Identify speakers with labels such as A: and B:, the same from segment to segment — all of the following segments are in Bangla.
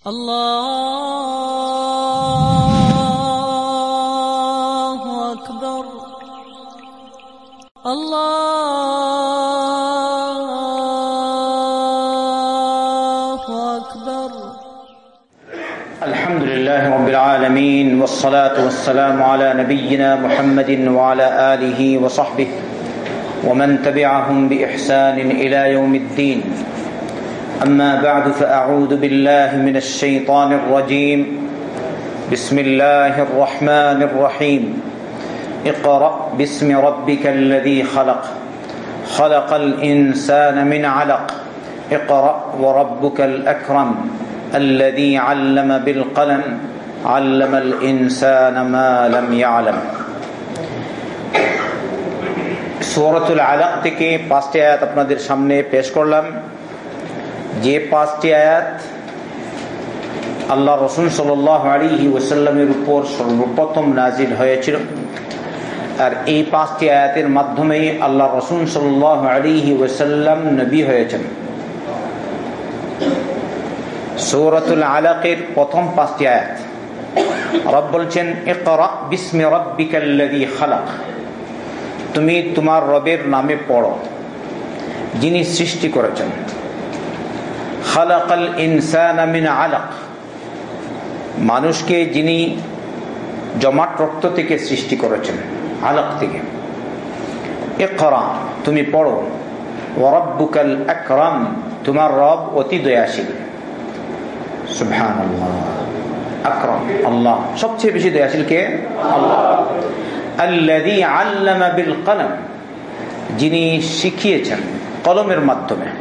A: الله أكبر. الله أكبر.
B: الحمد لله رب العالمين والصلاة والسلام على نبينا محمد وعلى آله وصحبه ومن تبعهم بإحسان إلى يوم الدين. أما بعد فأعوذ بالله من الشيطان الرجيم بسم الله الرحمن الرحيم اقرأ باسم ربك الذي خلق خلق الإنسان من علق اقرأ وربك الأكرم الذي علم بالقلم علم الإنسان ما لم يعلم সূরাতুল আলাক থেকে পাঁচটি আয়াত আপনাদের সামনে পেশ করলাম যে পাঁচটি আয়াত আল্লাহ রসুল সাল আলী ওসাল্লামের উপর সর্বপ্রথম নাজিল হয়েছিল। আর এই পাঁচটি আয়াতের মাধ্যমেই আল্লাহ রসুল সাল আলী ওসাল্লাম নবী হয়েছেন। সৌরতুল আলাকের প্রথম পাঁচটি আয়াত। রব বলছেন তুমি তোমার রবের নামে পড়ো, যিনি সৃষ্টি করেছেন। খালাকাল ইনসান মিন আলাক। মানুষকে যিনি জমাট রক্ত থেকে সৃষ্টি করেছেন, আলাক থেকে। ইকরা, তুমি পড়ো। ওরব্বুকাল আকরাম, তোমার রব অতি দয়াশীল। সুবহান আকরম, আল্লাহ। সবচেয়ে বেশি দয়াশীল কে? আল্লাহ। আল্লাযী আল্লামা বিল কলম, যিনি শিখিয়েছেন কলমের মাধ্যমে।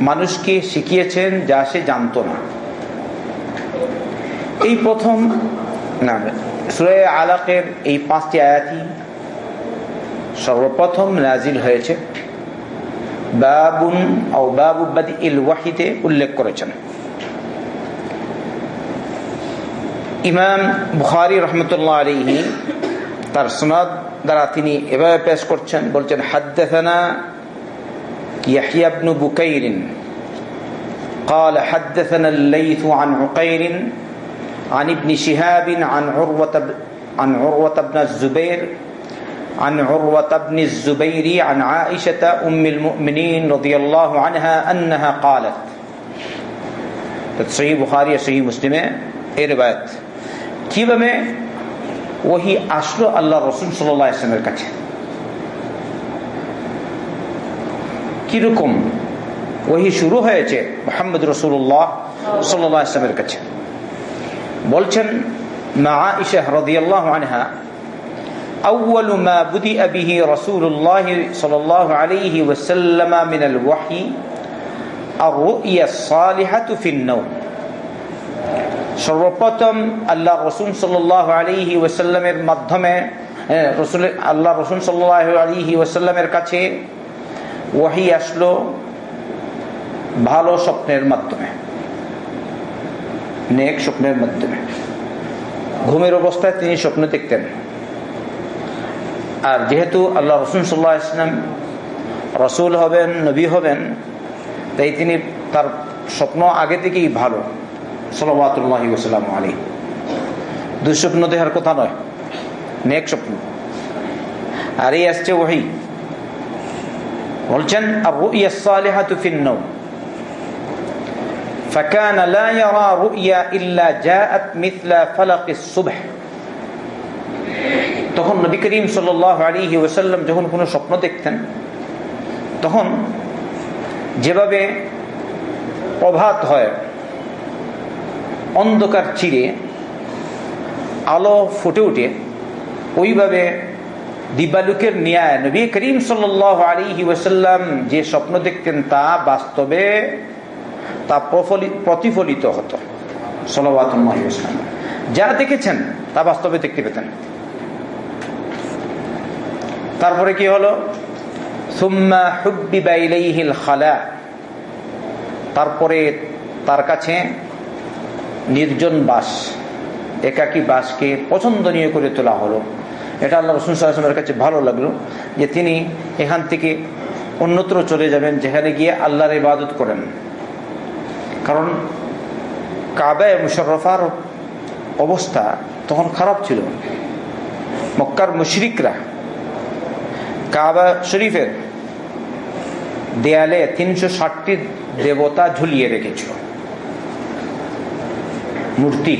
B: মানুষকে শিখিয়েছেন যা সে জানতো না। এই প্রথম আলাকের এই পাঁচটি আয়াতি সর্বপ্রথম নাজিল হয়েছে। উল্লেখ করেছেন। ইমাম বুখারি রহমতুল্লাহ আলিহি তার সনদ দ্বারা তিনি এভাবে পেশ করছেন বলছেন হাদ্দাথানা يحيى بن بكير قال حدثنا الليث عن عقير عن ابن شهاب عن عروة عن عروة بن الزبير عن عروة بن الزبير عن عائشة أم المؤمنين رضي الله عنها أنها قالت صحيح بخاري صحيح مسلم এই রেবায়ত কিভাবে ওহি আসলো আল্লাহ রসুল সাল্লাহ ইসলামের কাছে কিরকম ওহি শুরু হয়েছে মোহাম্মদ রসুল্লাহ সাল্লাহ ইসলামের কাছে বলছেন মা আইসা রদিয়াল্লাহ আনহা أول ما بدأ به رسول الله صلى الله عليه وسلم من الوحي الرؤيا الصالحة في النوم সর্বপ্রথম আল্লাহ রসুন সাল্লাহ আলিহি ওসাল্লামের মাধ্যমে আল্লাহ রসুন সাল্লাহ আলিহি ওসাল্লামের কাছে ওয়াহি আসলো ভালো স্বপ্নের মাধ্যমে, নেক স্বপ্নের মাধ্যমে। ঘুমের অবস্থায় তিনি স্বপ্ন দেখতেন। আর যেহেতু আল্লাহ রসুন সাল্লাহ ইসলাম রসুল হবেন, নবী হবেন, তাই তিনি তার স্বপ্ন আগে থেকেই ভালো। সাল্লাহ ওসালাম আলী দুঃস্বপ্ন দেহার কথা নয় নেক স্বপ্ন আর এই আসছে ওহি বলছেন আর রুইয়া সালেহাতু ফিন নওম فكان لا يرى رؤيا إلا جاءت مثل فلق الصبح তখন নবী করিম সাল আলী ওসাল্লাম যখন কোনো স্বপ্ন দেখতেন তখন যেভাবে প্রভাত হয় অন্ধকার চিরে আলো ফুটে উঠে ওইভাবে দিবালুকের ন্যায়, নবী করিম সাল আলী ওসাল্লাম যে স্বপ্ন দেখতেন তা বাস্তবে তা প্রতিফলিত হতো। সাল্লাম যারা দেখেছেন, তা বাস্তবে দেখতে পেতেন। তারপরে কি হলো? তারপরে তার কাছে নির্জন বাস, একাকি বাসকে পছন্দনীয় করে তোলা হলো। এটা আল্লাহ রসুন সাল্লামের কাছে ভালো লাগল যে তিনি এখান থেকে অন্যত্র চলে যাবেন, যেখানে গিয়ে আল্লাহর ইবাদত করেন। কারণ কাবায় মুশরফার অবস্থা তখন খারাপ ছিল। মক্কার মুশরিকরা কাবা শরীফের দেয়ালে তিনশো ষাটটি দেবতা ঝুলিয়ে রেখেছিল। মূর্তি।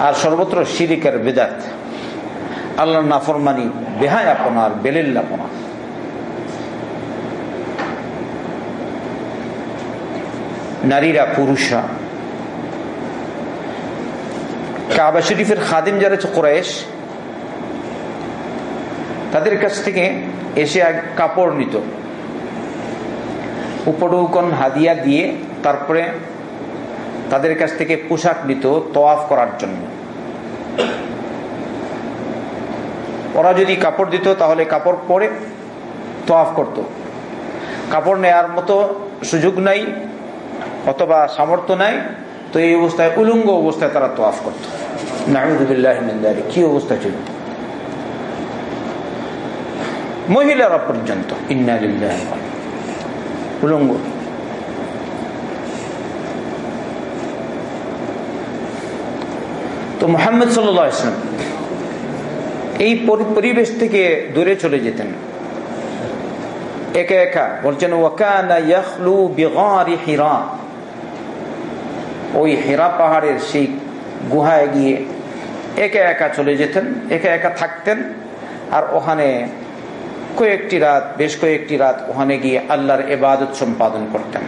B: আর সর্বত্র শিরিকের বেদাত। আল্লাহ নাফরমানি, বেহায় আপনার বেলিল্লাপনা নারীরা, পুরুষরা। কাবা শরীফের খাদিম যারা কোরআশ তাদের কাছ থেকে এসে কাপড় নিত। উপডৌকন হাদিয়া দিয়ে তারপরে তাদের কাছ থেকে পোশাক নিত তোয়াফ করার জন্য। ওরা যদি কাপড় দিত, তাহলে কাপড় পরে তোয়াফ করত। কাপড় নেয়ার মতো সুযোগ নাই, অথবা সামর্থ্য নাই, তো এই অবস্থায় উলুঙ্গ অবস্থায় তারা তোয়াফ করত। কি মহিলারা পর্যন্ত ইন্নালিল্লাহ উলঙ্গ। তো মোহাম্মদ সাল্লাম এই পরিবেশ থেকে দূরে চলে যেতেন। একা একা বলছেন হিরা। ওই হেরা পাহাড়ের সেই গুহায় গিয়ে একা একা চলে যেতেন, একা একা থাকতেন। আর ওখানে কয়েকটি রাত, বেশ কয়েকটি রাত ওখানে গিয়ে আল্লাহর এবাদত সম্পাদন করতেন।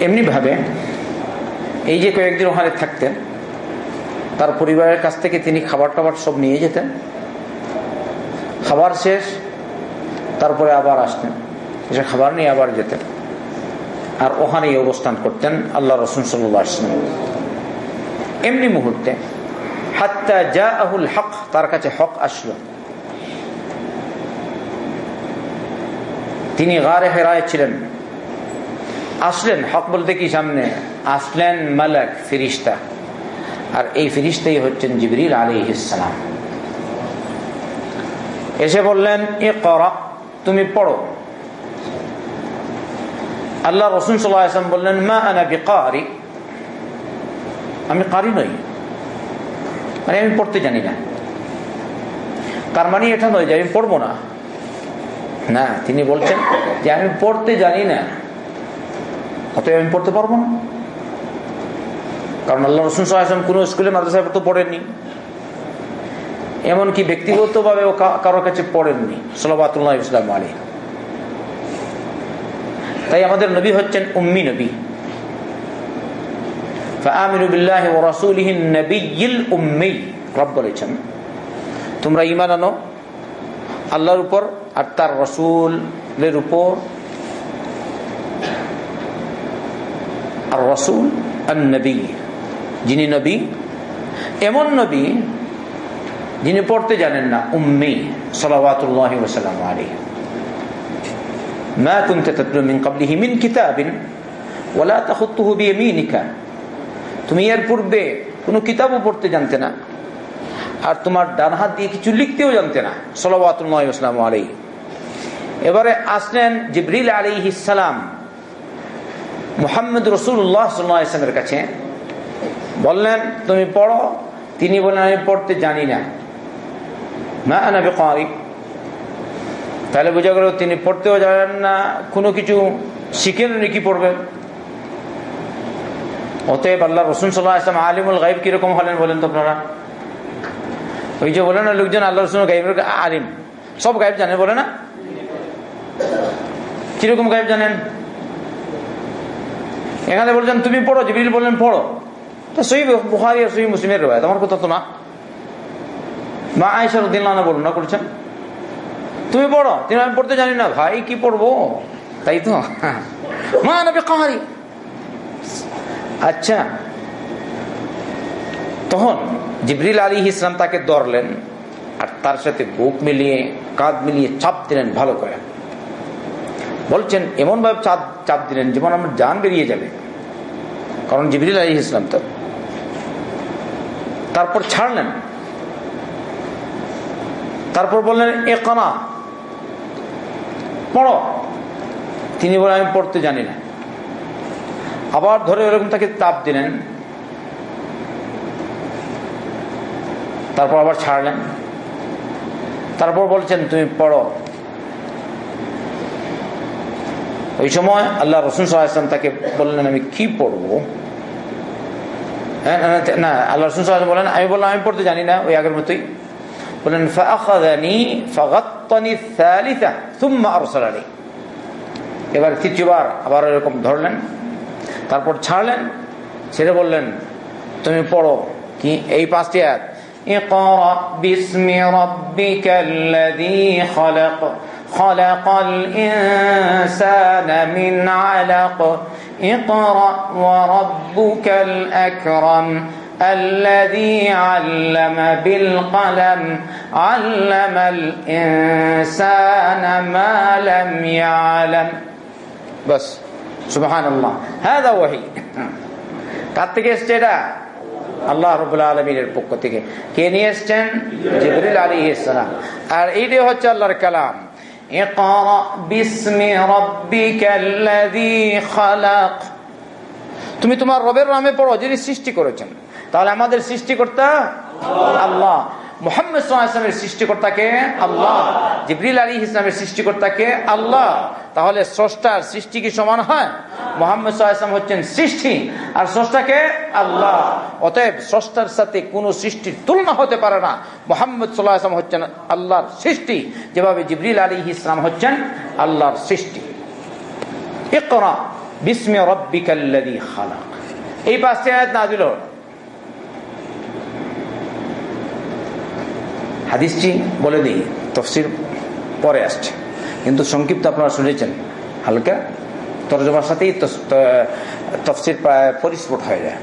B: এমনি ভাবে এই যে কয়েকদিন ওখানে থাকতেন, তার পরিবারের কাছ থেকে তিনি খাবার টাবার সব নিয়ে যেতেন। খাবার শেষ, তারপরে আবার আসতেন, এসে খাবার নিয়ে আবার যেতেন। আর ওখানেই অবস্থান করতেন আল্লাহ রসুন সাল্লাম এমনি মুহূর্তে হাত্তা যা আহুল হক, তার কাছে হক আসলো। তিনি গারে হেরায় ছিলেন। আসলেন, হক বলতে কি সামনে? আসলেন মালাক, ফিরিস্তা। আর এই ফিরিস্তাই হচ্ছেন জিবরিল আলী ইসালাম এসে বললেন এ করা তুমি পড়ো। আল্লাহ রসুন সাল্লাম বললেন, মা আনা বিকারি। আমি কারি নই। মানে আমি পড়তে জানি না। তার মানে এটা নয় যে আমি পড়ব না। না, তিনি বলছেন যে আমি পড়তে জানি না। অতএব আমি পড়তে পারব না। কারণ আল্লাহ রসুন সাল্লাম কোনো স্কুলে, মাদ্রাসায় তো পড়েননি। এমনকি ব্যক্তিগতভাবে কারোর কাছে পড়েননি। সালাবাতুল্লাহ ইসলাম আলী তাই আমাদের নবী হচ্ছেন উম্মি নবী। তোমরা ইমান আনো আল্লাহর উপর আর তার রসুলের উপর। আর রসুল আর নবী যিনি নবী এমন নবী যিনি পড়তে জানেন না উম্মি সালাওয়াতুল্লাহ ওসালাম আলী ما كنت تتلو من قبله من كتاب ولا تخطه بيمينك তুমি এর পূর্বে কোনো কিতাবও পড়তে জানতে না আর তোমার ডান হাত দিয়ে কিছু লিখতেও জানতে না সালাওয়াতুল্লাহ ইসলাম আলী এবারে আসলেন জিবরিল আলী ইসালাম মোহাম্মদ রসুল্লাহ সাল্লাহ ইসলামের কাছে বললেন, তুমি পড়ো। তিনি বললেন, আমি পড়তে জানি না। না তাহলে বোঝা গেল তিনি পড়তেও জানেন না, কোনো কিছু শিখেন কি পড়বেন? অতএব আল্লাহ রসুন সাল্লাহ আসলাম আলিমুল গাইব কীরকম হলেন বলেন তো আপনারা? ওই যে বলেন লোকজন আল্লাহ রসুন গাইবের আলিম। সব গাইব জানেন বলে না? কীরকম গাইব জানেন? এখানে বলছেন, তুমি পড়ো। জিবিল বললেন, পড়ো। তো সই বুখারি আর সই মুসলিমের রয়েছে আমার কথা তো না মা আয়সার উদ্দিন বর্ণনা করছেন, তুমি পড়ো। তুমি আমি পড়তে জানি না, ভাই, কি পড়ব? তাই তো? মা নবী কাহারি। আচ্ছা। তখন জিবরিল আলী ইসলাম তাকে ধরলেন আর তার সাথে বুক মিলিয়ে, কাঁধ মিলিয়ে চাপ দিলেন ভালো করে। বলছেন এমন ভাবে চাপ দিলেন যেমন আমার জান বেরিয়ে যাবে। কারণ জিবরিল আলী ইসলাম তো। তারপর ছাড়লেন। তারপর বললেন, এ কনা পড়ো। তিনি বলেন আমি পড়তে জানি না। আবার ধরে ওরকম তাকে তাপ দিলেন। তারপর আবার ছাড়লেন। তারপর বলছেন, তুমি পড়ো। ওই সময় আল্লাহ রসুল সাল্লাম তাকে বললেন, আমি কি পড়ব? হ্যাঁ, না আল্লাহ রসুন সাল্লাম বললেন আমি বললাম, আমি পড়তে জানি না, ওই আগের মতোই। বললেন এবার তৃতীয়বার আবার এরকম ধরলেন, তারপর ছাড়লেন, ছেড়ে বললেন, তুমি পড়ো কি এই পাঁচটি এক ইকরা বিসমি রাব্বিকাল্লাযী খালাক। خلق خلق الإنسان من علق اقرأ وربك الأكرم الذي علم بالقلم علم الإنسان ما لم يعلم بس سبحان الله هذا وحي কার থেকে এসছে এটা আল্লাহ রবুল্লা আলমিনের পক্ষ থেকে কে নিয়ে এসছেন জিবরিল আলী ইসলাম আর এইটাই হচ্ছে আল্লাহর কালাম তুমি তোমার রবের নামে পড়ো যিনি সৃষ্টি করেছেন। তাহলে আমাদের সৃষ্টিকর্তা আল্লাহ। মোহাম্মদ সৃষ্টিকর্তাকে আল্লাহ। জিবরিল আলী ইসলামের সৃষ্টিকর্তাকে আল্লাহ। তাহলে স্রষ্টার সৃষ্টি কি সমান হয়? মোহাম্মদ ইসলাম হচ্ছেন সৃষ্টি। আর স্রষ্টাকে আল্লাহ। অতএব স্রষ্টার সাথে কোন সৃষ্টির তুলনা হতে পারে না। মোহাম্মদ সাল্লাহ আসলাম হচ্ছেন আল্লাহর সৃষ্টি। যেভাবে জিবরিল আলী ইসলাম হচ্ছেন আল্লাহর সৃষ্টি। বিস্মে এই পাঁচটি আয়াত নাযিল হলো। হাদিসটি বলে দিই, তফসির পরে আসছে। কিন্তু সংক্ষিপ্ত আপনারা শুনেছেন। হালকা তর্জমার সাথেই তফসির পরিস্ফুট হয়ে যায়।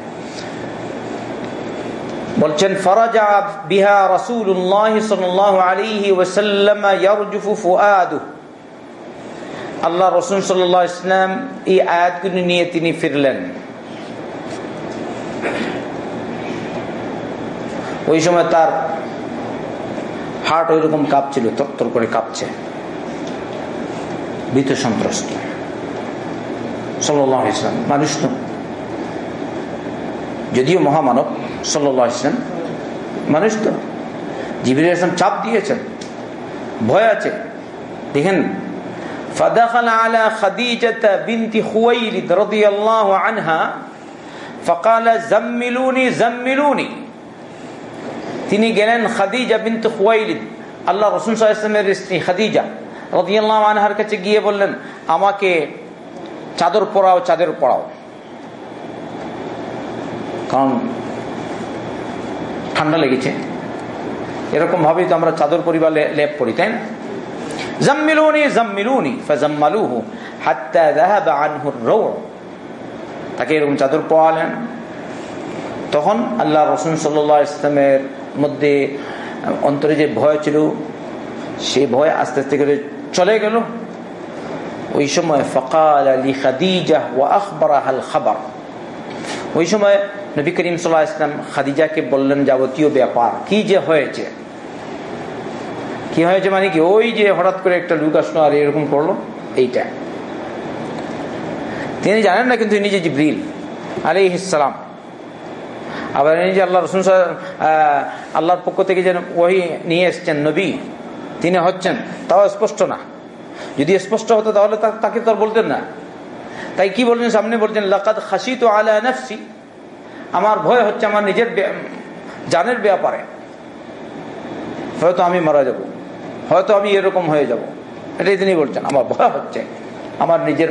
B: বলছেন, ফরাজা বিহা রাসূলুল্লাহ আল্লাহ রাসূল সাল্লাল্লাহু ইসলাম এই আয়াতগুলি নিয়ে তিনি ফিরলেন। ওই সময় তার হার্ট ওইরকম কাঁপছিল তত্তর করে কাঁপছে। ভীত সন্ত্রস্ত সাল্লাহ ইসলাম মানুষ তো যদিও মহামানব সাল্লাহ ইসলাম মানুষ তো জিবির ইসলাম চাপ দিয়েছেন ভয় আছে দেখেন فدخل على خديجة بنت خويلد رضي الله عنها فقال زملوني زملوني তিনি গেলেন খাদিজা বিনতে খুয়াইলিদ আল্লাহ রসুল সাল্লামের স্ত্রী খাদিজা রদিয়াল্লাহ আনহার কাছে গিয়ে বললেন, আমাকে চাদর পরাও চাদর পরাও। কারণ ঠান্ডা লেগেছে। এরকম ভাবেই তো আমরা চাদর পরিবার লেপ পড়ি তাই না? জাম্মিলুনি জাম্মিলুনি, ফাজাম্মালুহু হাত্তা যাহাবা আনহু আর তাকে এরকম চাদর পরালেন। তখন আল্লাহ রসুল সাল্লাহ ইসলামের মধ্যে অন্তরে যে ভয় ছিল, সে ভয় আস্তে আস্তে করে চলে গেল। ওই সময় ফকাল আলী খাদিজা ও আখবরাহাল খাবার। ওই সময় নবী করিম সাল্লাহ ইসলাম খাদিজাকে বললেন, যাবতীয় ব্যাপার, কি যে হয়েছে? কি হয়েছে মানে কি? ওই যে হঠাৎ করে একটা লুক আসলো আর এরকম করল, এইটা। তিনি জানেন না, কিন্তু নিজে জিব্রিল আলী ইসালাম আবার যে আল্লাহ রসুন আল্লাহর পক্ষ থেকে যেন ওই নিয়ে এসছেন নবী তিনি হচ্ছেন, তাও স্পষ্ট না। যদি স্পষ্ট হতো তাহলে তাকে তো আর বলতেন না। তাই কি বলছেন সামনে বলছেন লাকাত খাসি তো আলা নফসি। আমার ভয় হচ্ছে আমার নিজের জানের ব্যাপারে। হয়তো আমি মারা যাব। হয়তো আমি এরকম হয়ে যাব। এটাই তিনি বলছেন। আমার ভয় হচ্ছে। আমার নিজের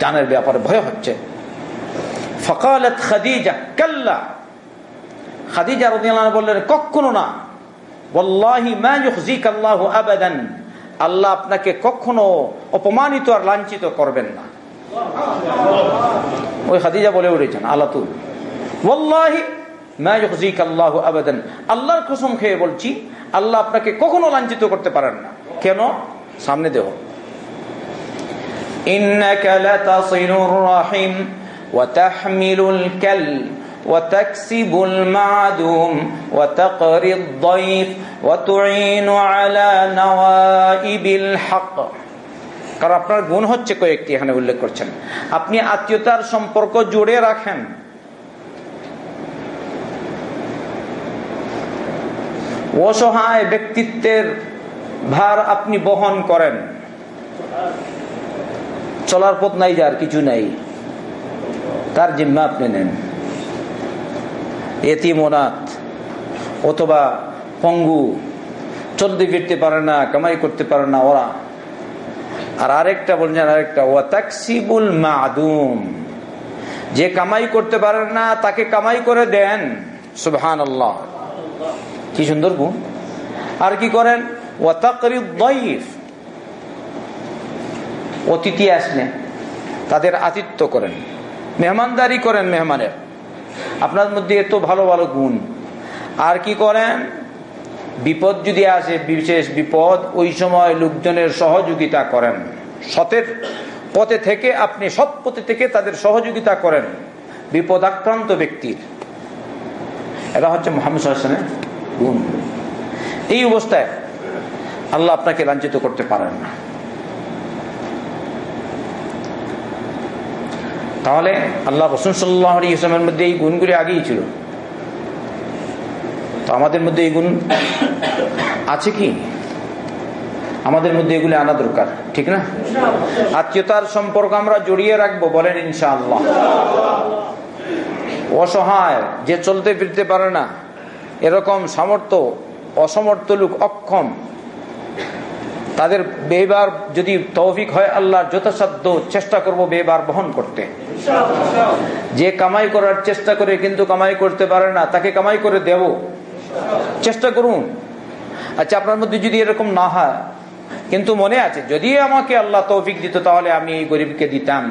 B: জানের ব্যাপারে ভয় হচ্ছে। ফকালত খাদিজা, কাল্লা। খাদিজা রদিয়াল্লাহ বললেন, কখনো না। আবাদান। আল্লাহ আপনাকে কখনো অপমানিত আর লাঞ্ছিত করবেন না। ওই খাদিজা বলে উঠেছেন আল্লাহ আল্লাহ আবেদন। আল্লাহর কুসুম খেয়ে বলছি, আল্লাহ আপনাকে কখনো লাঞ্ছিত করতে পারেন না। কেন? সামনে দেহ ইন্নাকা وتكسب المعدوم وتقري الضيف وتعين على نوائب الحق কারণ আপনার গুণ হচ্ছে কয়েকটি এখানে উল্লেখ করছেন আপনি আত্মীয়তার সম্পর্ক জুড়ে রাখেন অসহায় ব্যক্তিত্বের ভার আপনি বহন করেন চলার পথ নাই যার কিছু নাই তার জিম্মা আপনি নেন এতিমনাথ অথবা পঙ্গু। চলতে ফিরতে পারে না, কামাই করতে পারে না ওরা। আর আরেকটা বলছেন, আরেকটা ওয়াতাকসিবুল মাদুম। যে কামাই করতে পারেন না, তাকে কামাই করে দেন। সুবহান আল্লাহ কি সুন্দর গুণ। আর কি করেন? অতিথি আসলে তাদের আতিথ্য করেন। মেহমানদারি করেন মেহমানের। আপনার মধ্যে এত ভালো ভালো গুণ। আর কি করেন? বিপদ যদি আসে, বিশেষ বিপদ, ওই সময় লোকজনের সহযোগিতা করেন। সতের পথে থেকে আপনি সৎ পথে থেকে তাদের সহযোগিতা করেন। বিপদ আক্রান্ত ব্যক্তির। এটা হচ্ছে মোহাম্মদ হাসানের গুণ। এই অবস্থায় আল্লাহ আপনাকে লাঞ্ছিত করতে পারেন না। তাহলে আল্লাহ রসুন সাল্লাহ ইসলামের মধ্যে এই গুণগুলি আগেই ছিল। তো আমাদের মধ্যে এই গুণ আছে কি? আমাদের মধ্যে এগুলি আনা দরকার, ঠিক না? আত্মীয়তার সম্পর্ক আমরা জড়িয়ে রাখব, বলেন ইনশাআল্লাহ। অসহায়, যে চলতে ফিরতে পারে না, এরকম সামর্থ্য, অসমর্থ লোক অক্ষম। তাদের বেবার যদি তৌফিক হয়, আল্লাহর যথাসাধ্য চেষ্টা করব বেবার বহন করতে। যে কামাই করার চেষ্টা করে কিন্তু কামাই করতে পারে না, তাকে কামাই করে দেব। চেষ্টা করুন। আচ্ছা আপনার মধ্যে যদি এরকম না হয়, কিন্তু মনে আছে, যদি আমাকে আল্লাহ তৌফিক দিত, তাহলে আমি এই গরিবকে দিতাম।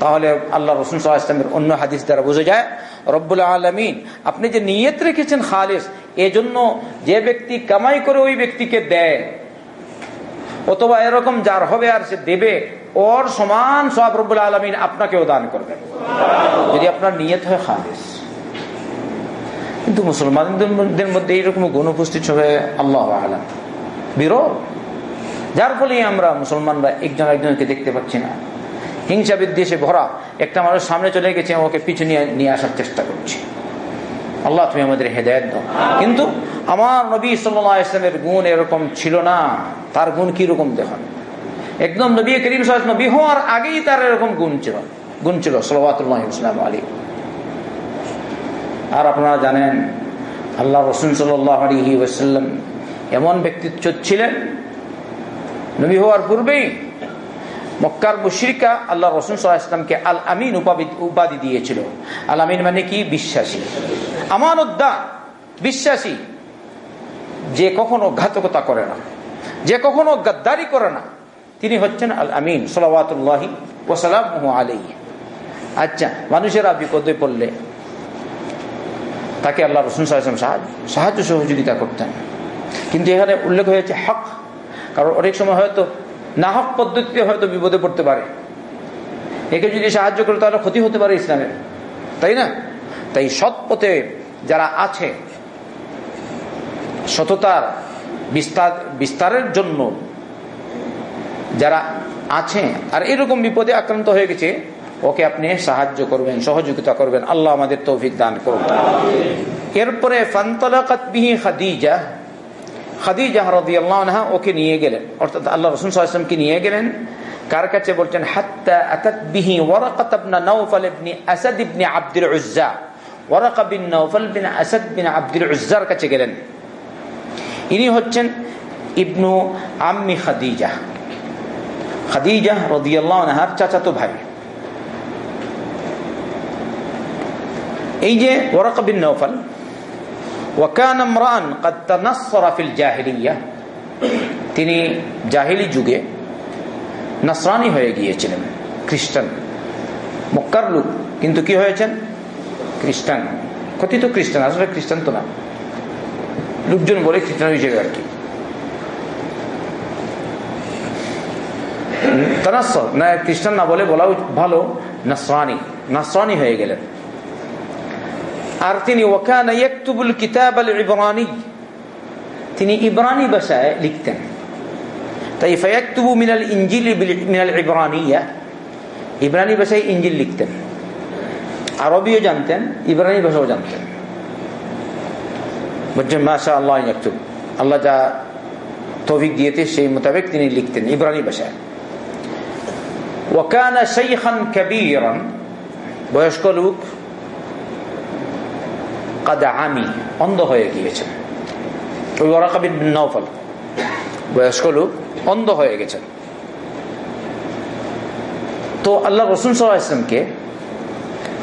B: তাহলে আল্লাহ রসুন ইসলামের অন্য হাদিস দ্বারা বোঝা যায়, রব্বুল আলমিন, আপনি যে নিয়ত রেখেছেন খালিস, এজন্য যে ব্যক্তি কামাই করে ওই ব্যক্তিকে দেয় অথবা এরকম যার হবে আর সে দেবে, ওর সমান সব রব্বুল আলমিন আপনাকেও দান করবেন যদি আপনার নিয়ত হয়, খালিস। কিন্তু মুসলমানদের মধ্যে এইরকম গুণ উপস্থিত হবে, আল্লাহ আলম। বিরল। যার ফলে আমরা মুসলমানরা একজন একজনকে দেখতে পাচ্ছি না। হিংসা বিদ্বেষে ভরা একটা মানুষ সামনে চলে গেছে ওকে পিছু নিয়ে নিয়ে আসার চেষ্টা করছে। আল্লাহ, তুমি আমাদের হেদায়ত দাও। কিন্তু আমার নবী সাল্লাহ ইসলামের গুণ এরকম ছিল না। তার গুণ কীরকম দেখান? একদম নবী করিম নবী হওয়ার আগেই তার এরকম গুণ ছিল। গুণ ছিল সাল্লাহ ইসলাম আলী আর আপনারা জানেন আল্লাহ রসুন সাল্লাহ এমন ব্যক্তিত্ব ছিলেন, নবী হওয়ার পূর্বেই মক্কার মুশরিকা আল্লাহ রসুন সাল্লাহামকে আল আমিন উপাধি দিয়েছিল। আল আমিন মানে কি? বিশ্বাসী। আমানুদ্দা, বিশ্বাসী। যে কখনো ঘাতকতা করে না। যে কখনো গাদ্দারি করে না। তিনি হচ্ছেন আল আমিন সালাওয়াতুল্লাহি ওসালাম আলাই আচ্ছা মানুষেরা বিপদে পড়লে তাকে আল্লাহ রসুন সাহায্য সাহায্য সহযোগিতা করতেন। কিন্তু এখানে উল্লেখ হয়েছে হক। কারণ অনেক সময় হয়তো নাহক পদ্ধতিতে হয়তো বিপদে পড়তে পারে। একে যদি সাহায্য করে, তাহলে ক্ষতি হতে পারে ইসলামের তাই না? তাই সৎ পথে যারা আছে, সততার বিস্তার, বিস্তারের জন্য যারা আছে, আর এরকম বিপদে আক্রান্ত হয়ে গেছে, ওকে আপনি সাহায্য করবেন, সহযোগিতা করবেন। আল্লাহ আমাদের তৌফিক দান করবেন এরপরে, ফান্তলাকাত বিহি খাদিজা খাদিজা রাদিয়াল্লাহু আনহা ওকে নিয়ে গেলেন। অর্থাৎ আল্লাহ রাসূল সাল্লাল্লাহু নিয়ে গেলেন। কার কাছে বলছেন? হাত্তা আতাত বিহি ওয়ারাকাত ইবনে নাওফাল ইবনে আসাদ ইবনে আব্দুল উজ্জা। ওয়ারাকা বিন বিন আসাদ বিন আব্দুল উজ্জার কাছে গেলেন। ইনি হচ্ছেন ইবনু আম্মি খাদিজা। খাদিজা রাদিয়াল্লাহু আনহার চাচাতো ভাই। এই যে ওয়ারাকা বিন নাওফাল তিনি জাহিলি যুগে নাসরানি হয়ে গিয়েছিলেন, খ্রিস্টান। মক্কার লোক, কিন্তু কি হয়েছেন? খ্রিস্টান। কথিত খ্রিস্টান, আসলে খ্রিস্টান তো না। লোকজন বলে খ্রিস্টান হিসেবে আর কি। তানাসর, না, খ্রিস্টান না বলে বলা ভালো, নাসরানি। নাসরানি হয়ে গেলেন। আর তিনি ওকান ইয়াকতুবুল কিতাব আল ইবরানি তিনি ইবরানি ভাষায় লিখতেন। তাই ফায়াকতুবু মিনাল ইঞ্জিল মিনাল ইবরানিয়া, ইবরানি ভাষায় ইঞ্জিল লিখতেন। আরবিও জানতেন, ইবরানি ভাষাও জানতেন। বলছেন মাশা আল্লাহ ইয়াকতুব আল্লাহ যা তৌফিক দিয়েছে সেই মোতাবেক তিনি লিখতেন ইবরানি ভাষায়। ওয়াকানা শাইখান কাবীরান বয়স্ক লোক কাদা আমি অন্ধ হয়ে গিয়েছেন। ওই ওরাকাবিন বয়স্ক লোক, অন্ধ হয়ে গেছেন। তো আল্লাহ রসুল সাল্লাহ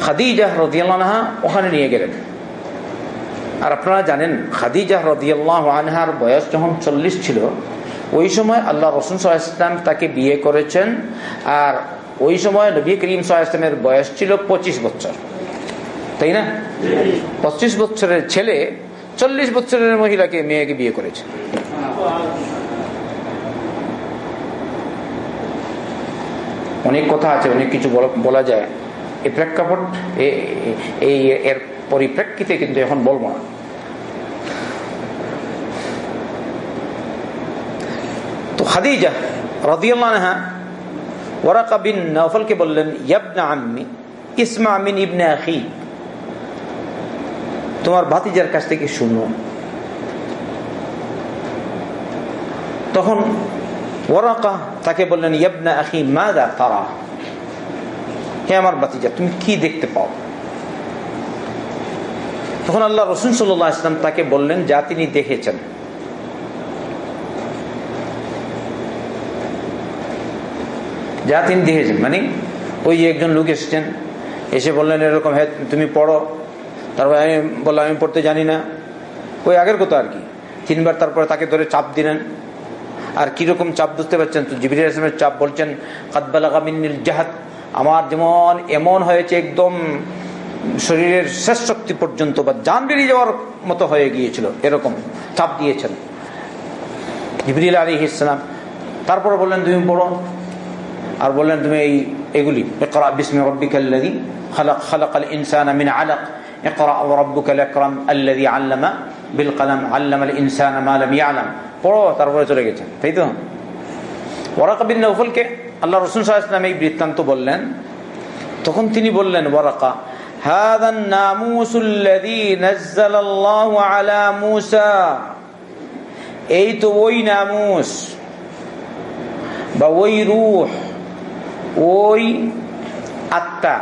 B: খাদিজাহ রদিয়াল্লাহা ওখানে নিয়ে গেলেন। আর আপনারা জানেন খাদিজাহ রদিয়াল্লাহ আনহার বয়স যখন চল্লিশ ছিল, ওই সময় আল্লাহ রসুল সাল্লাহ তাকে বিয়ে করেছেন। আর ওই সময় নবী করিম সাল্লাহ বয়স ছিল পঁচিশ বছর। তাই না? পঁচিশ বছরের ছেলে চল্লিশ বছরের মহিলাকে মেয়েকে বিয়ে করেছে। অনেক কথা আছে, অনেক কিছু বলা যায়। এই প্রেক্ষাপট এই এর পরিপ্রেক্ষিতে কিন্তু এখন বলব না। তো খাদিজা রদিয়াল্লাহা ওরাকা বিন নফলকে বললেন, ইয়াবনা আম্মি, ইসমা আমিন ইবনে আখি। তোমার ভাতিজার কাছ থেকে শুনো। তখন ওরাকা তাকে বললেন, ইয়াবনা আখি, মাদা তারা? হে আমার বাতিজা তুমি কি দেখতে পাও? তখন আল্লাহ রসুন সাল্লাহ ইসলাম তাকে বললেন, যা তিনি দেখেছেন। যা তিনি দেখেছেন মানে ওই একজন লোক এসেছেন, এসে বললেন, এরকম হ্যাঁ তুমি পড়ো। তারপর আমি বললাম, আমি পড়তে জানি না। ওই আগের কথা আর কি? তিনবার তারপরে তাকে ধরে চাপ দিলেন। আর কীরকম চাপ বুঝতে পারছেন? তো জিবির আসলামের চাপ বলছেন কাদবালাগামিনীল জাহাদ আমার যেমন এমন হয়েছে, একদম শরীরের শেষ শক্তি পর্যন্ত বা যান বেরিয়ে যাওয়ার মতো হয়ে গিয়েছিল, এরকম চাপ দিয়েছেন। জিবরিল আলী ইসলাম তারপরে বললেন, তুমি পড়ো। আর বললেন, তুমি এই, এগুলি বিসমি রব্বিকাল্লাযী খালাক, খালাকাল ইনসানা মিন আলাক। ইকরা রাব্বুকাল আকরাম আল্লাযী আল্লামা বিল কলম আল্লামাল ইনসানা মা লাম ইয়ালাম পড়ো তারপরে চলে গেছেন তাই তো ওরাকা বিন নৌফলকে আল্লাহ রসুল সাল্লাম এই বৃত্তান্ত বললেন তখন তিনি বললেন ওরাকা هذا الناموس الذي نزل الله على موسى এই তো ওই নামুস বা ওই রুহ ওই আত্মা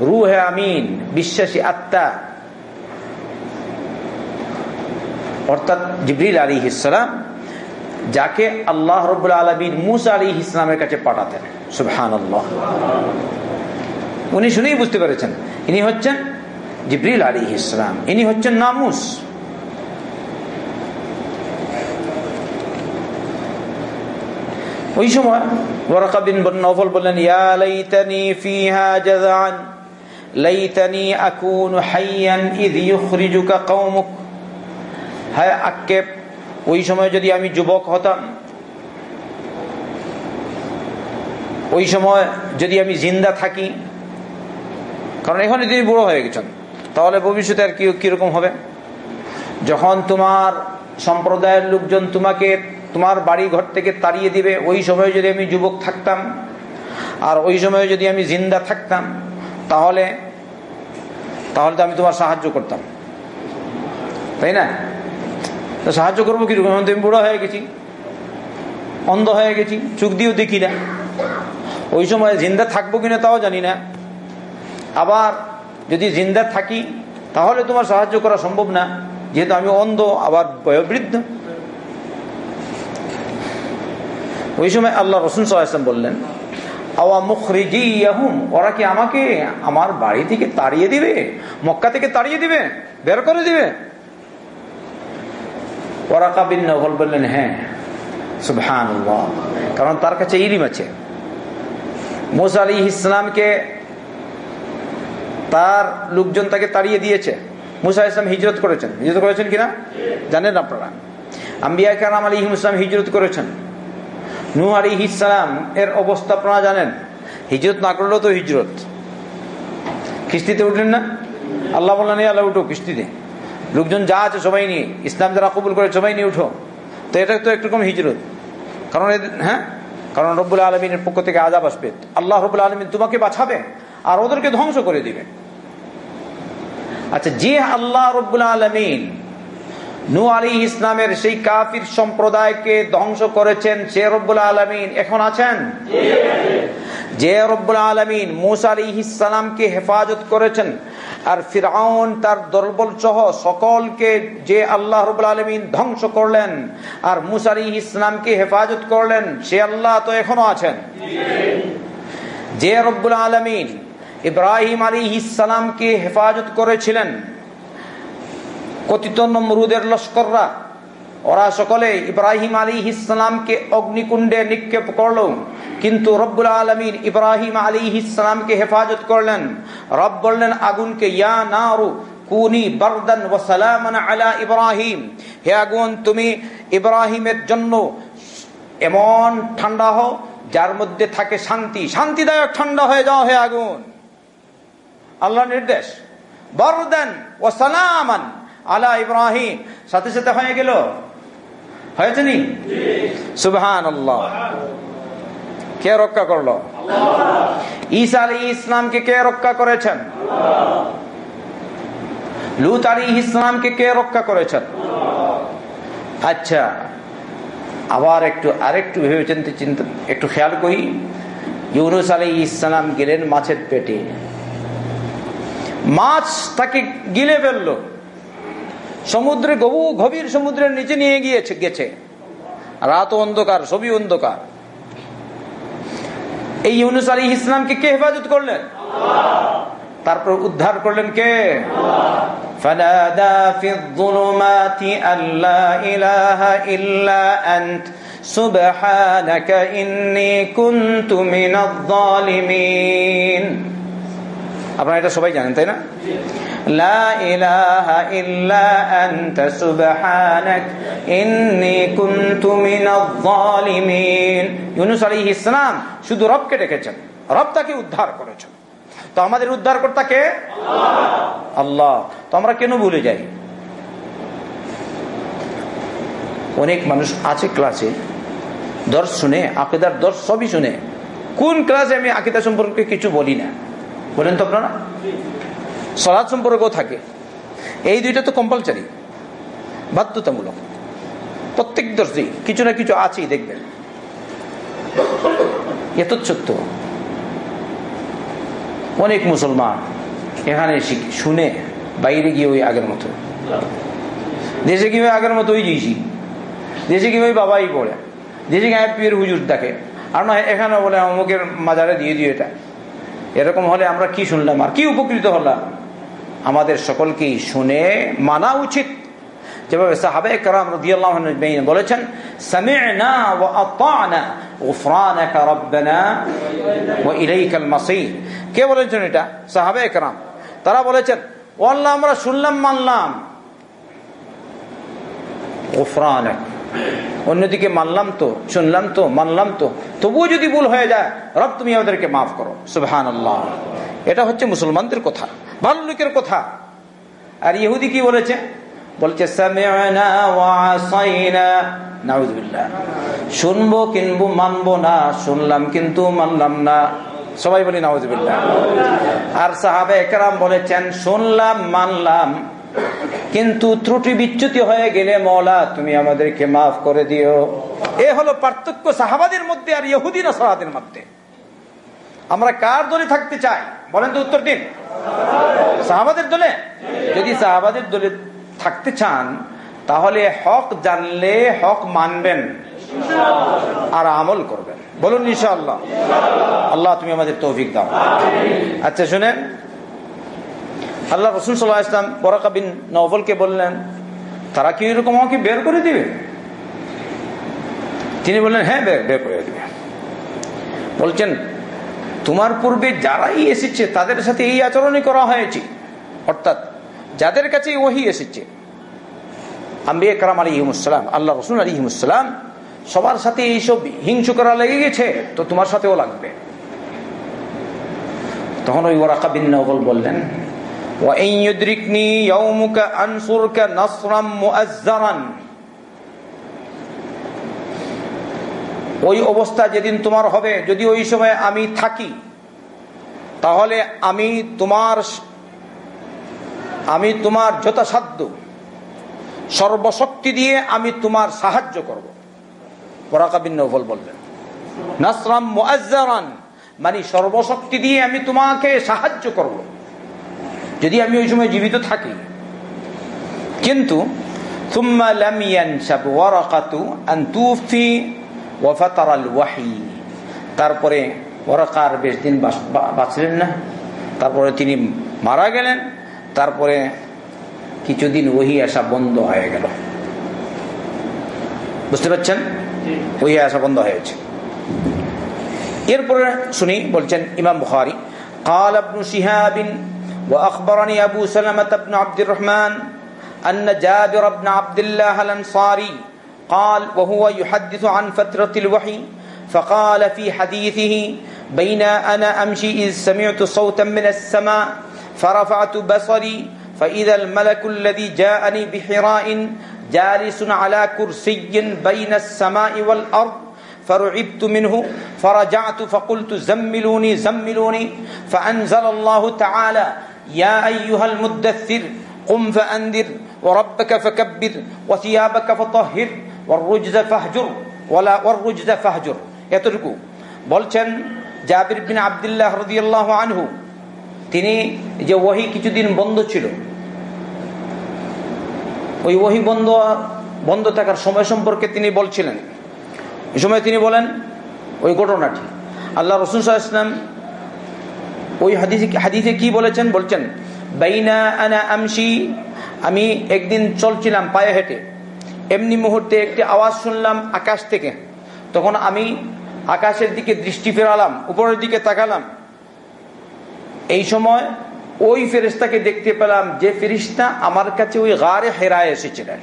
B: রুহে আমিন, বিশ্বাসী আত্মা। অর্থাৎ জিবরিল আলী ইসলাম যাকে আল্লাহ রব আলমিন মুসা আলী ইসলামের কাছে পাঠাতেন। সুবহান উনি শুনেই বুঝতে পেরেছেন, ইনি হচ্ছেন জিবরিল আলী ইসলাম ইনি হচ্ছেন নামুস। ওই সময় ওয়ারাকা বিন নওফল বললেন, ইয়া লাইতানি ফিহা জাযান লাইতানি আকুনু হাইয়ান ইয ইউখরিজুকা কওমুক হায় আক্ষেপ ওই সময় যদি আমি যুবক হতাম, ওই সময় যদি আমি জিন্দা থাকি, কারণ এখানে তিনি বড় হয়ে গেছেন, তাহলে ভবিষ্যতে আর কি, কীরকম হবে? যখন তোমার সম্প্রদায়ের লোকজন তোমাকে, তোমার বাড়ি ঘর থেকে তাড়িয়ে দিবে, ওই সময় যদি আমি যুবক থাকতাম, আর ওই সময় যদি আমি জিন্দা থাকতাম, তাহলে তাহলে তো আমি তোমার সাহায্য করতাম। তাই না? তো সাহায্য করব কি কীরকম আমি বুড়ো হয়ে গেছি। অন্ধ হয়ে গেছি। চোখ দিয়েও দেখি না। ওই সময় জিন্দা থাকব কিনা তাও জানি না। আবার যদি জিন্দা থাকি, তাহলে তোমার সাহায্য করা সম্ভব না। যেহেতু আমি অন্ধ, আবার বয়োবৃদ্ধ। ওই সময় আল্লাহ রসুন সাল্লাম বললেন ওরা কি আমাকে আমার বাড়ি থেকে তাড়িয়ে দিবে? মক্কা থেকে তাড়িয়ে দিবে? বের করে দিবে? ওরাকা বিন নভল বললেন হ্যাঁ সুবহান কারণ তার কাছে ইলিম আছে। মোসা আলী ইসলামকে তার লোকজন তাকে তাড়িয়ে দিয়েছে। মুসা ইসলাম হিজরত করেছেন। হিজরত করেছেন কিনা? জানেন আপনারা? আম্বিয়া কালাম আলী ইসলাম হিজরত করেছেন। নু আলী ইসলাম এর অবস্থা আপনারা জানেন। হিজরত না করলেও তো হিজরত। কিস্তিতে উঠলেন না? আল্লাহ বললেন আল্লাহ, উঠো কিস্তিতে। লোকজন যা আছে সবাই নিয়ে, ইসলাম যারা কবুল করে সবাই নিয়ে উঠো। তো এটা তো একরকম হিজরত। কারণ হ্যাঁ? কারণ রব্বুল আলমিনের পক্ষ থেকে আজাব আসবে। আল্লাহ রব্বুল আলমিন তোমাকে বাঁচাবে আর ওদেরকে ধ্বংস করে দিবে। আচ্ছা যে আল্লাহ রব্বুল আলমিন নু আলী ইসলামের সেই কাফির সম্প্রদায়কে ধ্বংস করেছেন সে রব্বুল আলমিন। এখন আছেন? যে রব্বুল আলমিন মুসা আলী ইসালামকে হেফাজত করেছেন আর ফিরাউন তার দলবল সহ সকলকে যে আল্লাহ রবুল আলমিন ধ্বংস করলেন আর মুসা ইসলামকে হেফাজত করলেন, সে আল্লাহ তো এখনও আছেন। যে রব্বুল আলমিন ইব্রাহিম আলী ইসালামকে হেফাজত করেছিলেন কথিত নমরুদের লস্কররা। ওরা সকলে ইব্রাহিম আলী ইসলামকে অগ্নিকুণ্ডে নিক্ষেপ করল, কিন্তু রব্বুল আলমিন ইব্রাহিম আলী ইসলামকে হেফাজত করলেন। রব বললেন, আগুনকে ইয়া নারু, কুনি ও আলা হে আগুন, তুমি ইব্রাহিমের জন্য এমন ঠান্ডা হও, যার মধ্যে থাকে শান্তি। শান্তিদায়ক ঠান্ডা হয়ে যাও হে আগুন। আল্লাহ নির্দেশ, বরদান ও সালামান আলা ইব্রাহিম। সাথে সাথে হয়ে গেল? হয়েছে নি? সুবহান কে রক্ষা করল? ঈসা আলী ইসলামকে কে রক্ষা করেছেন? লুত আলী ইসলামকে কে রক্ষা করেছেন? আচ্ছা আবার একটু আরেকটু ভেবেছেন চিন্তা একটু খেয়াল করি। ইউনুস আলী ইসলাম গেলেন মাছের পেটে। মাছ তাকে গিলে ফেলল। সমুদ্রে গভু গভীর সমুদ্রের নিচে নিয়ে গিয়েছে গেছে রাত অন্ধকার সবই অন্ধকার এই ইউনুস আলী ইসলামকে কে হেফাজত করলেন তারপর উদ্ধার করলেন কে فنادى في الظلمات أن لا إله إلا أنت سبحانك إني كنت من الظالمين আপনারা এটা সবাই জানেন, তাই না? লা ইলাহা ইল্লা আনতা সুবহানাক, ইন্নী কুনতু মিনাজ জালিমিন ইউনূস আলাইহিস সালাম শুধু রবকে ডেকেছেন, রব তাকে উদ্ধার করেছেন। তো আমাদের উদ্ধারকর্তা কে? আল্লাহ। তো আমরা কেন ভুলে যাই? অনেক মানুষ আছে ক্লাসে, দর্শ শুনে, আকিদার দর্শ সবই শুনে। কোন ক্লাসে আমি আকিদা সম্পর্কে কিছু বলি না। বলেন তো আপনারা? সলাদ সম্পর্কেও থাকে। এই দুইটা তো কম্পালসারি বাধ্যতামূলক। প্রত্যেক দর্শী কিছু না কিছু আছেই দেখবেন। এত সত্য অনেক মুসলমান এখানে শুনে বাইরে গিয়ে ওই আগের মতো। দেশে গিয়ে আগের মতো ওই দিয়েছি দেশে গিয়ে ওই বাবাই পড়ে। দেশে গিয়ে হুজুর দেখে। আর না এখানে বলে অমুকের মাজারে দিয়ে দিও এটা। এরকম হলে আমরা কি শুনলাম? আর কি উপকৃত হলাম? আমাদের সকলকেই শুনে মানা উচিত। যেভাবে কারাম বলেছেন কে বলেছেন এটা? সাহাবে কারাম। তারা বলেছেন আমরা শুনলাম, মানলাম। অন্যদিকে মানলাম তো, শুনলাম তো, মানলাম তো, তবুও যদি ভুল হয়ে যায়, রব তুমি আমাদেরকে মাফ করো। সুবহানাল্লাহ। এটা হচ্ছে মুসলমানদের কথা, ভালো লোকের কথা। আর ইহুদি কি বলেছে? বলছে শুনব কিনবো মানবো না, শুনলাম কিন্তু মানলাম না। সবাই বলি, নাউজবিল্লাহ। আর সাহাবে একরাম বলেছেন, শুনলাম, মানলাম। কিন্তু ত্রুটি বিচ্যুতি হয়ে গেলে মৌলা তুমি আমাদেরকে মাফ করে দিও। এ হলো পার্থক্য সাহাবাদের মধ্যে আর ইহুদি সাহাদের মধ্যে। আমরা কার দলে থাকতে চাই? বলেন তো উত্তর দিন। সাহাবাদের দলে? যদি সাহাবাদের দলে থাকতে চান, তাহলে হক জানলে হক মানবেন আর আমল করবেন। বলুন ইনশাআল্লাহ। আল্লাহ তুমি আমাদের তৌফিক দাও। আচ্ছা শুনেন। আল্লাহ রসুল সাল্লাহ ইসলাম বরাকা বিন বললেন, তারা কি এরকম আমাকে বের করে দিবে? তিনি বললেন হ্যাঁ বের বের করে দিবে। বলছেন, তোমার পূর্বে যারাই এসেছে, তাদের সাথে এই আচরণই করা হয়েছে। অর্থাৎ যাদের কাছে ওহি এসেছে, আম্বিয়া কারাম আলী ইহমুসালাম আল্লাহ রসুল আলী ইহমুসালাম সবার সাথে এইসব হিংসু করা লেগে গেছে, তো তোমার সাথেও লাগবে। তখন ওই ওরাকা বিন নবল বললেন وإن يدركني يومك أنصرك نصرا مؤزرا ওই অবস্থা যেদিন তোমার হবে যদি ওই সময় আমি থাকি তাহলে আমি তোমার আমি তোমার যথাসাধ্য সর্বশক্তি দিয়ে আমি তোমার সাহায্য করব বরাকাবিন নৌফল বললেন নাসরাম মুআজ্জারান মানে সর্বশক্তি দিয়ে আমি তোমাকে সাহায্য করব যদি আমি ওই সময় জীবিত থাকি কিন্তু ثم لم ينشب ورقة أن توفي وفتر الوحي তারপরে ওরাকার বেশ দিন বাঁচলেন না তারপরে তিনি মারা গেলেন তারপরে কিছুদিন ওহি আসা বন্ধ হয়ে গেল বুঝতে পারছেন ওহি আসা বন্ধ হয়েছে এরপরে শুনি বলছেন ইমাম বুখারি قال ابن شهاب وأخبرني أبو سلمة بن عبد الرحمن أن جابر بن عبد الله الأنصاري قال وهو يحدث عن فترة الوحي فقال في حديثه بين أنا أمشي إذ سمعت صوتا من السماء فرفعت بصري فإذا الملك الذي جاءني بحراء جالس على كرسي بين السماء والأرض فرعبت منه فرجعت فقلت زملوني زملوني فأنزل الله تعالى يا أيها المدثر قم فأنذر وربك فكبر وثيابك فطهر والرجز فاهجر ولا والرجز فاهجر এতটুকু বলছেন জাবির বিন আবদুল্লাহ রদিয়াল্লাহ আনহু তিনি যে ওহি কিছুদিন বন্ধ ছিল ওই ওহি বন্ধ বন্ধ থাকার সময় সম্পর্কে তিনি বলছিলেন এই সময় তিনি বলেন ওই ঘটনাটি আল্লাহ রসুল ইসলাম ওই হাদিসে হাদিসে কি বলেছেন? বলছেন, বাইনা আনা আমসি আমি একদিন চলছিলাম পায়ে হেঁটে। এমনি মুহূর্তে একটি আওয়াজ শুনলাম আকাশ থেকে। তখন আমি আকাশের দিকে দৃষ্টি ফেরালাম, উপরের দিকে তাকালাম। এই সময় ওই ফেরিস্তাকে দেখতে পেলাম যে ফেরিস্তা আমার কাছে ওই গারে হেরায় এসেছিলেন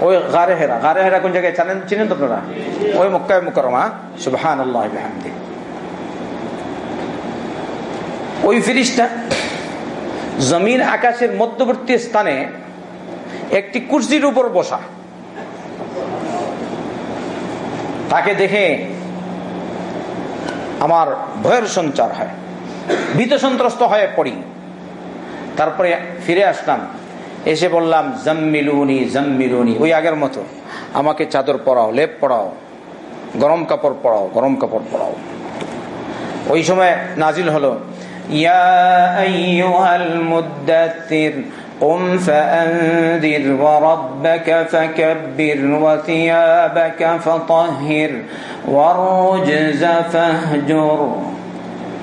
B: ওই গারে হেরা। গারে হেরা কোন জায়গায়? জানেন চিনেন তো আপনারা? ওই মক্কায় মুকরমা সুবহান আল্লাহ ওই ফিরিসটা জমিন আকাশের মধ্যবর্তী স্থানে একটি কুর্সির উপর বসা। তাকে দেখে আমার ভয়ের সঞ্চার হয়। ভীত সন্ত্রস্ত হয়ে পড়ি। তারপরে ফিরে আসলাম। এসে বললাম, জম্মিলুনি জম্মিলুনি, ওই আগের মতো। আমাকে চাদর পরাও, লেপ পড়াও গরম কাপড় পড়াও গরম কাপড় পড়াও ওই সময় নাজিল হলো ইয়া আইয়ুহাল মুদ্দাথির قم فأنذر وربك فكبر وثيابك فطهر والرجز فاهجر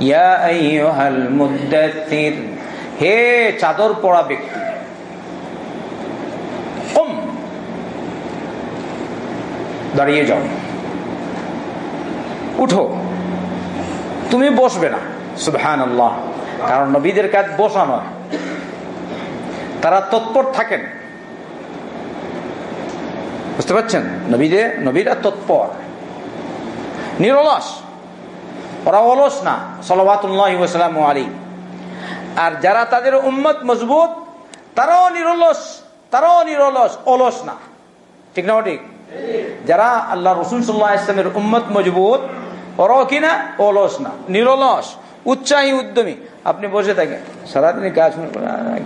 B: يا أيها المدثر হে চাদর পড়া ব্যক্তি কম দাঁড়িয়ে যাও উঠো তুমি বসবে না সুবহান কারণ নবীদের কাজ বসা তারা তৎপর থাকেন। বুঝতে পারছেন? নবীদের নবীরা তৎপর। নিরলস। ওরা অলস না। সালাম আলী আর যারা তাদের উম্মত মজবুত, তারাও নিরলস তারাও নিরলস, অলস না। ঠিক না ঠিক যারা আল্লাহ রসুল সাল্লাহ ইসলামের উম্মত মজবুত, ওরাও কিনা অলস না। নিরলস। উৎসাহী উদ্যমী। আপনি বসে থাকেন। সারাদিন কাজ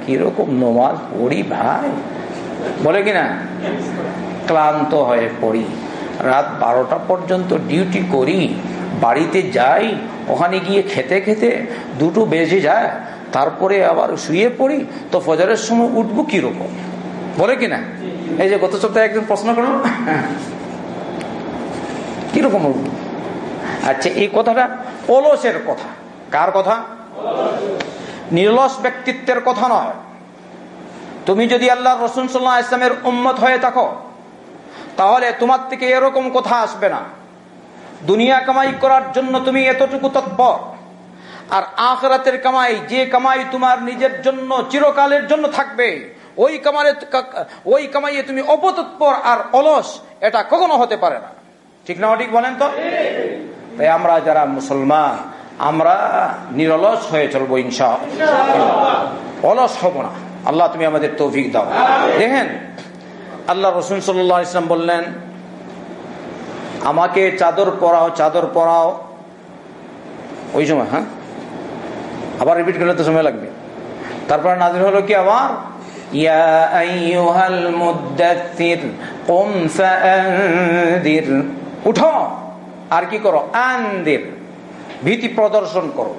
B: কীরকম নমাজ পড়ি ভাই? বলে কিনা, ক্লান্ত হয়ে পড়ি। রাত বারোটা পর্যন্ত ডিউটি করি, বাড়িতে যাই, ওখানে গিয়ে খেতে খেতে দুটো বেজে যায়, তারপরে আবার শুয়ে পড়ি, তো ফজরের সময় উঠবো কীরকম? বলে কিনা, এই যে গত সপ্তাহে একজন প্রশ্ন করল কীরকম উঠবো? আচ্ছা এই কথাটা অলসের কথা। কার কথা? নির্লস ব্যক্তিত্বের কথা নয়। তুমি যদি আল্লাহ রসুন সাল্লাহ ইসলামের উম্মত হয়ে থাকো, তাহলে তোমার থেকে এরকম কথা আসবে না। দুনিয়া কামাই করার জন্য তুমি এতটুকু তৎপর, আর আখরাতের কামাই, যে কামাই তোমার নিজের জন্য, চিরকালের জন্য থাকবে, ওই কামারে, ওই কামাইয়ে তুমি অপতৎপর আর অলস, এটা কখনো হতে পারে না। ঠিক না, ঠিক বলেন তো? তাই আমরা যারা মুসলমান আমরা নিরলস হয়ে চলবো ইনশা অলস হব না। আল্লাহ তুমি আমাদের তৌফিক দাও। দেখেন আল্লাহ রসুন সাল্লাহ ইসলাম বললেন আমাকে চাদর পরাও চাদর পরাও। ওই সময় হ্যাঁ? আবার রিপিট করলে তো সময় লাগবে। তারপর নাজির হলো কি আবার? উঠো আর কি করো? আনদির। ভীতি প্রদর্শন করো।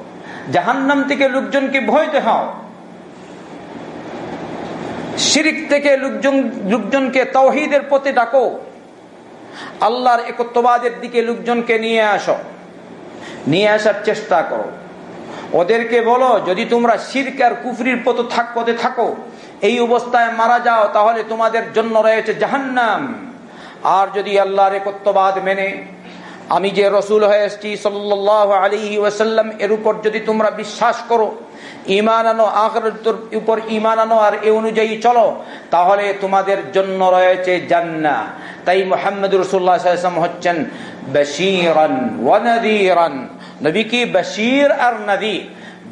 B: জাহান্নাম থেকে লোকজনকে ভয় দেখাও শিরিক থেকে লোকজন, লোকজনকে তৌহিদের পথে ডাকো। আল্লাহর একত্ববাদের দিকে লোকজনকে নিয়ে আসো। নিয়ে আসার চেষ্টা করো। ওদেরকে বলো, যদি তোমরা শিরক আর কুফরির পথে থাক, পথে থাকো, এই অবস্থায় মারা যাও, তাহলে তোমাদের জন্য রয়েছে জাহান্নাম। আর যদি আল্লাহর একত্ববাদ মেনে আমি যে রসুল হয়ে এসছি সাল্লাহ আলী ওয়াসাল্লাম, এর উপর যদি তোমরা বিশ্বাস করো ইমান আনো, আখরতর উপর ইমান আনো আর এ অনুযায়ী চলো, তাহলে তোমাদের জন্য রয়েছে জান্না তাই মোহাম্মদ রসুল্লাহাম হচ্ছেন বশিরান ওয়ানদিরান নবী কি বশির আর নদী?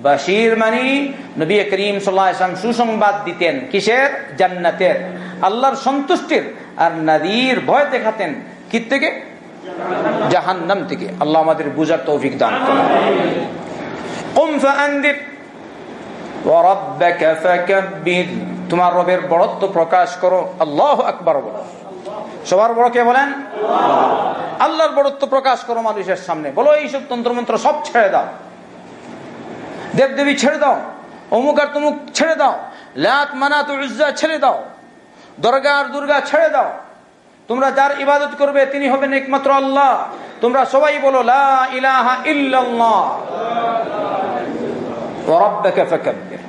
B: বশির মানে নবী করিম সাল্লাম সুসংবাদ দিতেন। কিসের? জান্নাতের। আল্লাহর সন্তুষ্টির। আর নদীর ভয় দেখাতেন। কি থেকে জাহান্নাম থেকে আল্লাহ আমাদের বুঝার তৌফিক দান তোমার রবের বড়ত্ব প্রকাশ করো। আল্লাহ আকবর বলো। সবার বড় কে বলেন? আল্লাহর বড়ত্ব প্রকাশ করো মানুষের সামনে। বলো এইসব তন্ত্রমন্ত্র সব ছেড়ে দাও। দেবদেবী ছেড়ে দাও। অমুক আর তমুক ছেড়ে দাও। লাত মানাত ছেড়ে দাও। দরগা আর দুর্গা ছেড়ে দাও। তোমরা যার ইবাদত করবে তিনি হবেন একমাত্র আল্লাহ তোমরা সবাই বলো লা ইলাহা ইল্লাল্লাহ وربك فكبر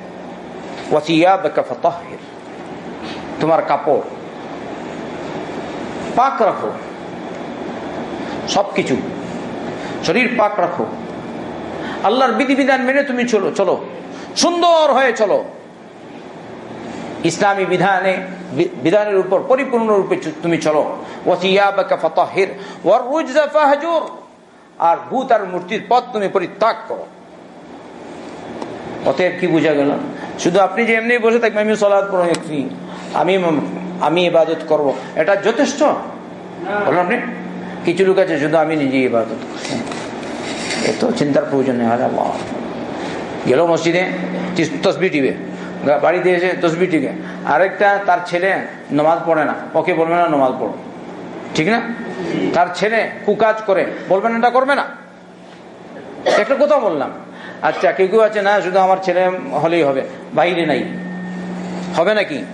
B: وثيابك فطهر তোমার কাপড় পাক রাখো সবকিছু শরীর পাক রাখো আল্লাহর বিধিবিধান মেনে তুমি চলো চলো সুন্দর হয়ে চলো ইসলামী বিধানে বিধানের উপর পরিপূর্ণ রূপে তুমি চলো। আর ভূত আর মূর্তির পথ তুমি পরিত্যাগ করো। অতএব কি বোঝা গেল? শুধু আপনি যে এমনি বসে থাকবেন আমি সলাদ পড়ো আমি আমি ইবাদত করব। এটা যথেষ্ট? বলুন আপনি। কিছু লোক আছে, শুধু আমি নিজে ইবাদত করছি এত চিন্তার প্রয়োজন নেই গেল মসজিদে তসবি টিবে বাড়িতে এসে তসবি টিকে। আরেকটা তার ছেলে নমাজ পড়ে না। ওকে বলবে না, নমাজ পড়ো। ঠিক না? তার ছেলে কুকাজ করে। বলবেন এটা করবে না। একটা কথা বললাম। আচ্ছা কেউ কেউ আছে, না, শুধু আমার ছেলে হলেই হবে। বাইরে নাই। হবে নাকি?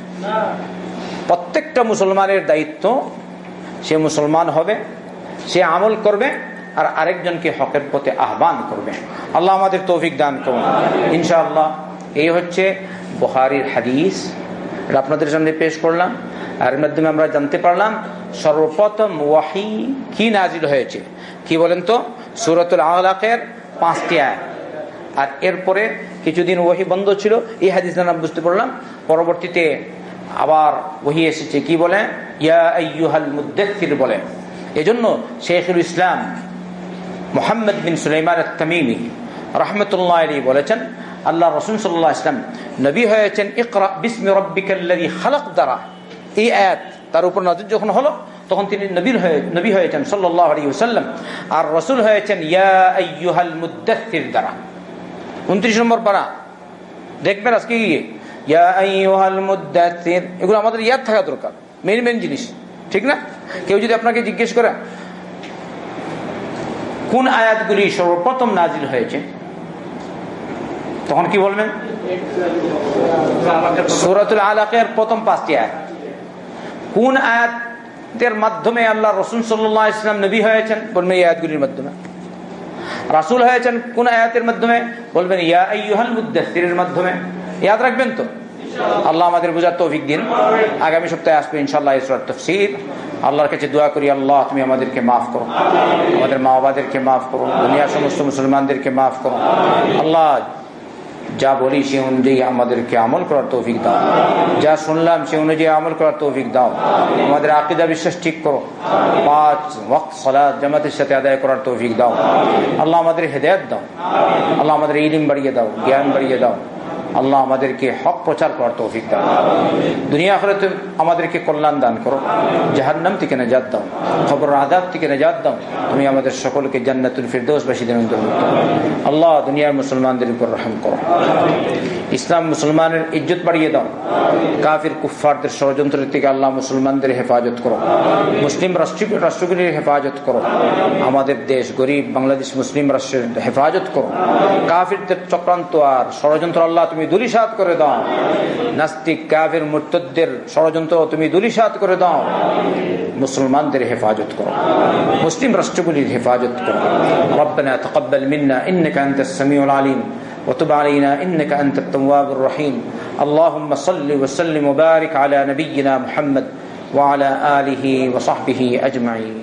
B: প্রত্যেকটা মুসলমানের দায়িত্ব, সে মুসলমান হবে, সে আমল করবে, আর আরেকজনকে হকের পথে আহ্বান করবে। আল্লাহ আমাদের তৌফিক দান করুন। ইনশাআল্লাহ, এই হচ্ছে বহারির হাদিস। এটা আপনাদের সামনে পেশ করলাম। আর এর মাধ্যমে আমরা জানতে পারলাম, সর্বপ্রথম ওয়াহি কি নাজিল হয়েছে? কি বলেন তো? সুরতুল আহলাকের পাঁচটি আয় আর এরপরে কিছুদিন ওহি বন্ধ ছিল, এই হাদিস নাম বুঝতে পারলাম। পরবর্তীতে আবার ওহি এসেছে, কি বলে? ইয়াহাল মুদ্দেফির বলে। এজন্য শেখুল ইসলাম মোহাম্মদ বিন সুলাইমান তামিমি রহমতুল্লাহ আলী বলেছেন আল্লাহ রসুন সাল্লাহ ইসলাম নবী হয়েছেন, ইকরা বিসমি রব্বিকাল্লাযী খালাক দ্বারা এই আয়াত তার উপর নজর যখন হলো, তখন তিনি নবীর হয়ে, নবী হয়েছেন সাল্লাহ আলী ওসাল্লাম আর রসুল হয়েছেন, ইয়া আইয়ুহাল মুদ্দাথির দ্বারা উনত্রিশ নম্বর পারা। দেখবেন আজকে গিয়ে, ইয়া আইয়ুহাল মুদ্দাথির এগুলো আমাদের ইয়াদ থাকা দরকার মেন মেন জিনিস, ঠিক না? কেউ যদি আপনাকে জিজ্ঞেস করে, কোন আয়াতগুলি সর্বপ্রথম নাজিল হয়েছে? তখন কি বলবেন? সুরাতুল আলাকের প্রথম পাঁচটি আয়াত। কোন আয়াতের মাধ্যমে আল্লাহ রসুল সাল্লাহ ইসলাম নবী হয়েছেন? বলবেন এই আয়াতগুলির মাধ্যমে। রাসুল হয়েছেন কোন আয়াতের মাধ্যমে? বলবেন, ইয়া আইয়ুহাল মুদ্দাসিরের মাধ্যমে। ইয়াদ রাখবেন তো? আল্লাহ আমাদের বুঝার তৌফিক দিন। আগামী সপ্তাহে আসবে ইনশাল্লাহ ইসরার তফসির। আল্লাহর কাছে দোয়া করি, আল্লাহ তুমি আমাদেরকে মাফ করো। আমাদের মা বাবাদেরকে মাফ করো। দুনিয়ার সমস্ত মুসলমানদেরকে মাফ করো। আল্লাহ যা বলি সে অনুযায়ী আমাদেরকে আমল করার তৌফিক দাও। যা শুনলাম সে অনুযায়ী আমল করার তৌফিক দাও। আমাদের আকিদা বিশ্বাস ঠিক করো। পাঁচ ওয়াক্ত সলাদ জামাতের সাথে আদায় করার তৌফিক দাও। আল্লাহ আমাদের হেদায়ত দাও। আল্লাহ আমাদের ইলিম বাড়িয়ে দাও, জ্ঞান বাড়িয়ে দাও। আল্লাহ আমাদেরকে হক প্রচার করার তৌফিক দান দুনিয়া আখরাতে আমাদেরকে কল্যাণ দান করো। জাহান্নাম থেকে নাজাত দাও। খবর আদাব থেকে নাজাত দাও। তুমি আমাদের সকলকে জান্নাতুল ফিরদৌসবাসীদের অন্তর্ভুক্ত আল্লাহ দুনিয়ার মুসলমানদের উপর রহম করো। ইসলাম মুসলমানের ইজ্জত বাড়িয়ে দাও। কাফির কুফফারদের ষড়যন্ত্রের থেকে আল্লাহ মুসলমানদের হেফাজত করো। মুসলিম রাষ্ট্র রাষ্ট্রগুলির হেফাজত করো। আমাদের দেশ গরিব বাংলাদেশ মুসলিম রাষ্ট্রের হেফাজত করো। কাফিরদের চক্রান্ত আর ষড়যন্ত্র আল্লাহ তুমি দুলিশাত করে দাও নাস্তিক কাফির মুর্তদের ষড়যন্ত্র তুমি দুলিশাত করে দাও মুসলমানদের হেফাজত করো মুসলিম রাষ্ট্রগুলির হেফাজত করো ربنا تقبل منا انك انت السميع العليم وتب علينا انك انت التواب الرحيم اللهم صل وسلم وبارك على نبينا محمد وعلى اله وصحبه اجمعين